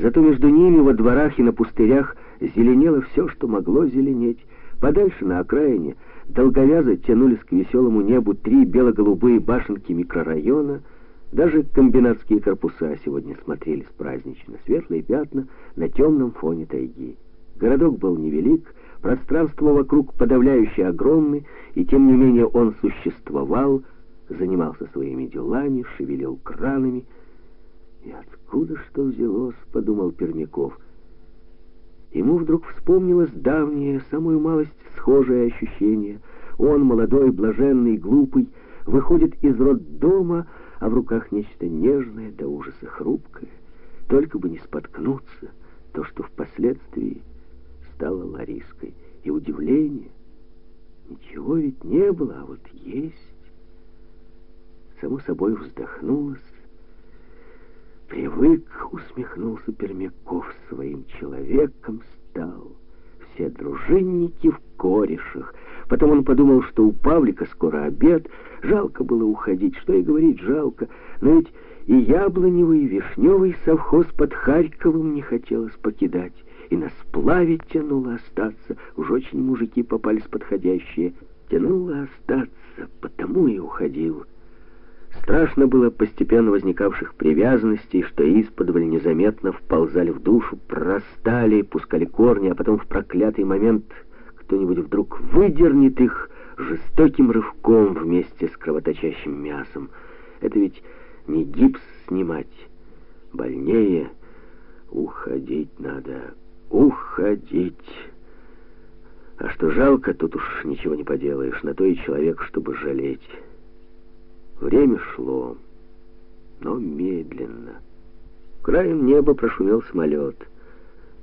Зато между ними во дворах и на пустырях зеленело все, что могло зеленеть. Подальше, на окраине, долговязо тянулись к веселому небу три бело-голубые башенки микрорайона. Даже комбинатские корпуса сегодня смотрелись празднично, светлые пятна на темном фоне тайги. Городок был невелик, пространство вокруг подавляюще огромный, и тем не менее он существовал, занимался своими делами, шевелил кранами. «И откуда что взялось?» — подумал Пермяков. Ему вдруг вспомнилось давнее, самую малость схожее ощущение. Он, молодой, блаженный, глупый, выходит из роддома, а в руках нечто нежное, до ужаса хрупкое. Только бы не споткнуться, то, что впоследствии стало Лариской. И удивление. Ничего ведь не было, а вот есть. Само собой вздохнулось. Привык, усмехнулся Пермяков, своим человеком стал. Все дружинники в корешах. Потом он подумал, что у Павлика скоро обед. Жалко было уходить, что и говорить жалко. Но ведь и яблоневый, и вишневый совхоз под Харьковым не хотелось покидать. И на сплаве тянуло остаться. Уж очень мужики попались подходящие. Тянуло остаться, потому и уходил. Страшно было постепенно возникавших привязанностей, что исподволь незаметно вползали в душу, прорастали, пускали корни, а потом в проклятый момент кто-нибудь вдруг выдернет их жестоким рывком вместе с кровоточащим мясом. Это ведь не гипс снимать, больнее уходить надо, уходить. А что жалко, тут уж ничего не поделаешь, на то и человек, чтобы жалеть». Время шло, но медленно. Краем неба прошумел самолет.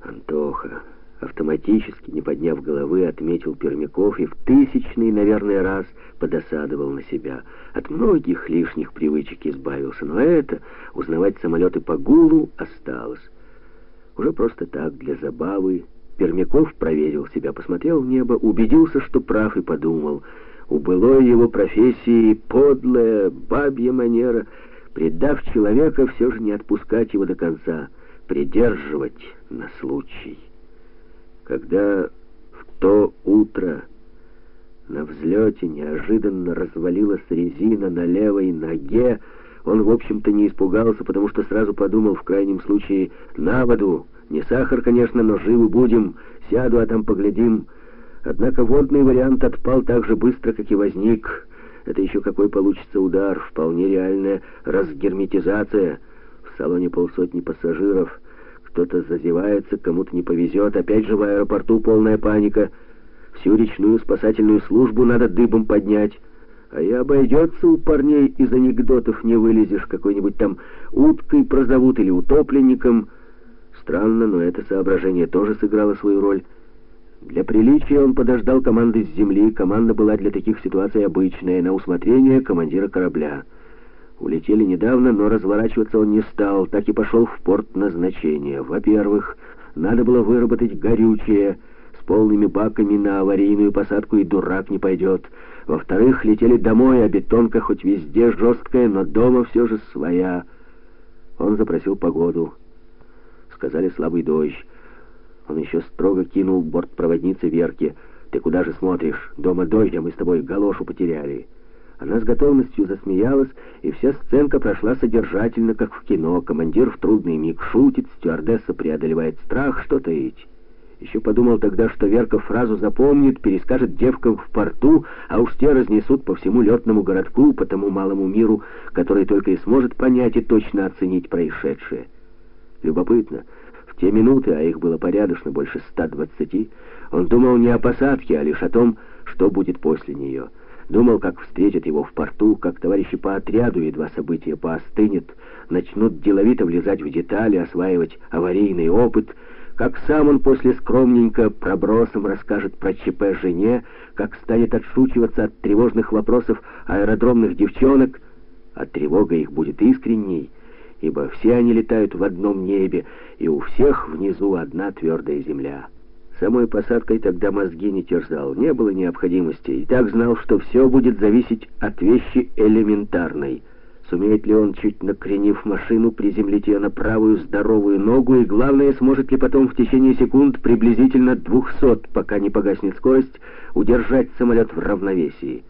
Антоха, автоматически, не подняв головы, отметил Пермяков и в тысячный, наверное, раз подосадовал на себя. От многих лишних привычек избавился, но это, узнавать самолеты по гулу, осталось. Уже просто так, для забавы, Пермяков проверил себя, посмотрел в небо, убедился, что прав, и подумал — у былой его профессии подлая бабья манера, предав человека, все же не отпускать его до конца, придерживать на случай. Когда в то утро на взлете неожиданно развалилась резина на левой ноге, он, в общем-то, не испугался, потому что сразу подумал, в крайнем случае, на воду. Не сахар, конечно, но живы будем. Сяду, а там поглядим. Однако водный вариант отпал так же быстро, как и возник. Это еще какой получится удар, вполне реальная разгерметизация. В салоне полсотни пассажиров. Кто-то зазевается, кому-то не повезет. Опять же в аэропорту полная паника. Всю речную спасательную службу надо дыбом поднять. А и обойдется у парней из анекдотов не вылезешь, какой-нибудь там уткой прозовут или утопленником. Странно, но это соображение тоже сыграло свою роль. Для приличия он подождал команды с земли. Команда была для таких ситуаций обычная, на усмотрение командира корабля. Улетели недавно, но разворачиваться он не стал, так и пошел в порт назначения. Во-первых, надо было выработать горючее. С полными баками на аварийную посадку и дурак не пойдет. Во-вторых, летели домой, а бетонка хоть везде жесткая, но дома все же своя. Он запросил погоду. Сказали слабый дождь. Он еще строго кинул бортпроводнице Верке. «Ты куда же смотришь? Дома дождь, а мы с тобой галошу потеряли». Она с готовностью засмеялась, и вся сценка прошла содержательно, как в кино. Командир в трудный миг шутит, стюардесса преодолевает страх, что таить. Еще подумал тогда, что Верка фразу запомнит, перескажет девкам в порту, а уж те разнесут по всему летному городку, по тому малому миру, который только и сможет понять и точно оценить происшедшее. Любопытно, те минуты, а их было порядочно, больше 120, он думал не о посадке, а лишь о том, что будет после нее. Думал, как встретят его в порту, как товарищи по отряду, едва события поостынет, начнут деловито влезать в детали, осваивать аварийный опыт, как сам он после скромненько пробросом расскажет про ЧП жене, как станет отшучиваться от тревожных вопросов аэродромных девчонок, а тревога их будет искренней, ибо все они летают в одном небе, и у всех внизу одна твердая земля. Самой посадкой тогда мозги не терзал, не было необходимости, и так знал, что все будет зависеть от вещи элементарной. Сумеет ли он, чуть накренив машину, приземлить ее на правую здоровую ногу, и главное, сможет ли потом в течение секунд приблизительно 200, пока не погаснет скорость, удержать самолет в равновесии.